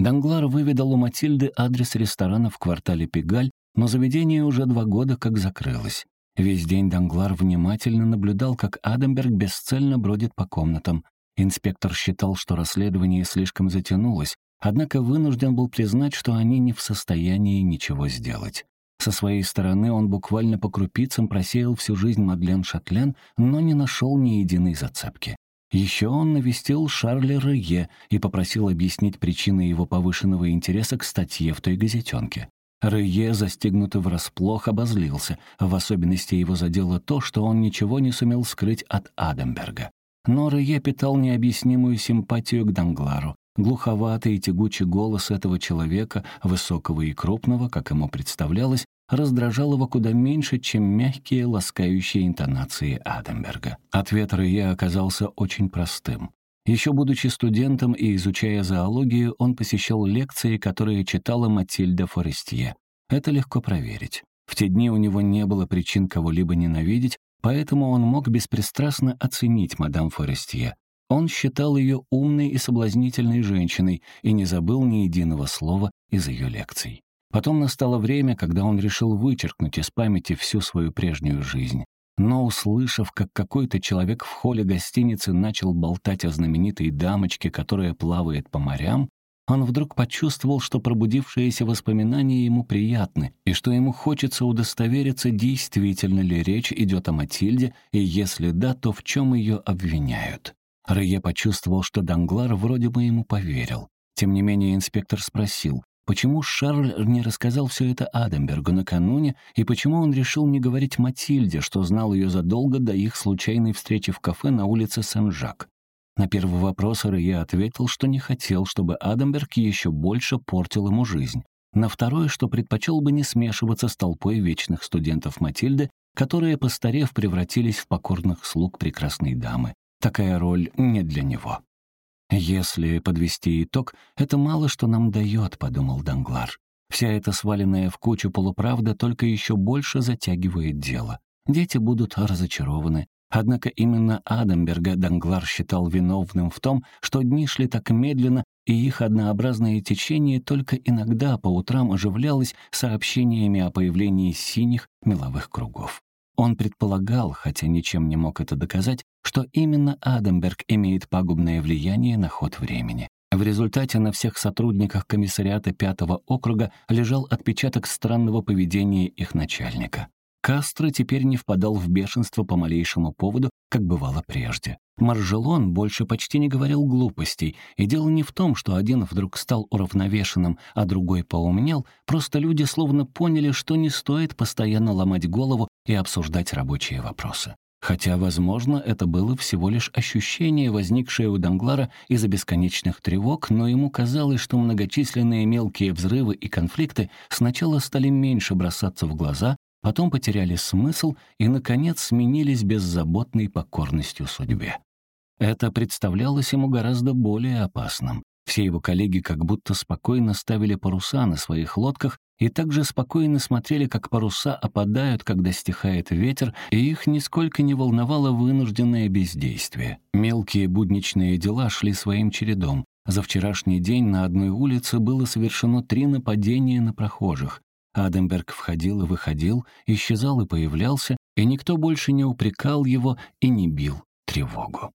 Данглар выведал у Матильды адрес ресторана в квартале Пегаль, но заведение уже два года как закрылось. Весь день Данглар внимательно наблюдал, как Адамберг бесцельно бродит по комнатам. Инспектор считал, что расследование слишком затянулось, однако вынужден был признать, что они не в состоянии ничего сделать. Со своей стороны он буквально по крупицам просеял всю жизнь Мадлен Шатлен, но не нашел ни единой зацепки. Еще он навестил Шарля Рые и попросил объяснить причины его повышенного интереса к статье в той газетенке. Рые, застигнутый врасплох, обозлился. В особенности его задело то, что он ничего не сумел скрыть от Адамберга. Но Рые питал необъяснимую симпатию к Данглару. Глуховатый и тягучий голос этого человека, высокого и крупного, как ему представлялось, раздражал его куда меньше, чем мягкие, ласкающие интонации Адамберга. Ответ Рые оказался очень простым. Еще будучи студентом и изучая зоологию, он посещал лекции, которые читала Матильда Форестье. Это легко проверить. В те дни у него не было причин кого-либо ненавидеть, поэтому он мог беспристрастно оценить мадам Форестье. Он считал ее умной и соблазнительной женщиной и не забыл ни единого слова из ее лекций. Потом настало время, когда он решил вычеркнуть из памяти всю свою прежнюю жизнь. Но, услышав, как какой-то человек в холле гостиницы начал болтать о знаменитой дамочке, которая плавает по морям, он вдруг почувствовал, что пробудившиеся воспоминания ему приятны, и что ему хочется удостовериться, действительно ли речь идет о Матильде, и если да, то в чем ее обвиняют. Рые почувствовал, что Данглар вроде бы ему поверил. Тем не менее инспектор спросил, Почему Шарль не рассказал все это Адамбергу накануне, и почему он решил не говорить Матильде, что знал ее задолго до их случайной встречи в кафе на улице Сен-Жак? На первый вопрос я ответил, что не хотел, чтобы Адамберг еще больше портил ему жизнь. На второе, что предпочел бы не смешиваться с толпой вечных студентов Матильды, которые, постарев, превратились в покорных слуг прекрасной дамы. Такая роль не для него. «Если подвести итог, это мало что нам дает», — подумал Данглар. «Вся эта сваленная в кучу полуправда только еще больше затягивает дело. Дети будут разочарованы. Однако именно Адамберга Данглар считал виновным в том, что дни шли так медленно, и их однообразное течение только иногда по утрам оживлялось сообщениями о появлении синих меловых кругов. Он предполагал, хотя ничем не мог это доказать, что именно Адамберг имеет пагубное влияние на ход времени. В результате на всех сотрудниках комиссариата пятого округа лежал отпечаток странного поведения их начальника. Кастро теперь не впадал в бешенство по малейшему поводу, как бывало прежде. Маржелон больше почти не говорил глупостей, и дело не в том, что один вдруг стал уравновешенным, а другой поумнел, просто люди словно поняли, что не стоит постоянно ломать голову и обсуждать рабочие вопросы. Хотя, возможно, это было всего лишь ощущение, возникшее у Данглара из-за бесконечных тревог, но ему казалось, что многочисленные мелкие взрывы и конфликты сначала стали меньше бросаться в глаза, потом потеряли смысл и, наконец, сменились беззаботной покорностью судьбе. Это представлялось ему гораздо более опасным. Все его коллеги как будто спокойно ставили паруса на своих лодках и также спокойно смотрели, как паруса опадают, когда стихает ветер, и их нисколько не волновало вынужденное бездействие. Мелкие будничные дела шли своим чередом. За вчерашний день на одной улице было совершено три нападения на прохожих. Аденберг входил и выходил, исчезал и появлялся, и никто больше не упрекал его и не бил тревогу.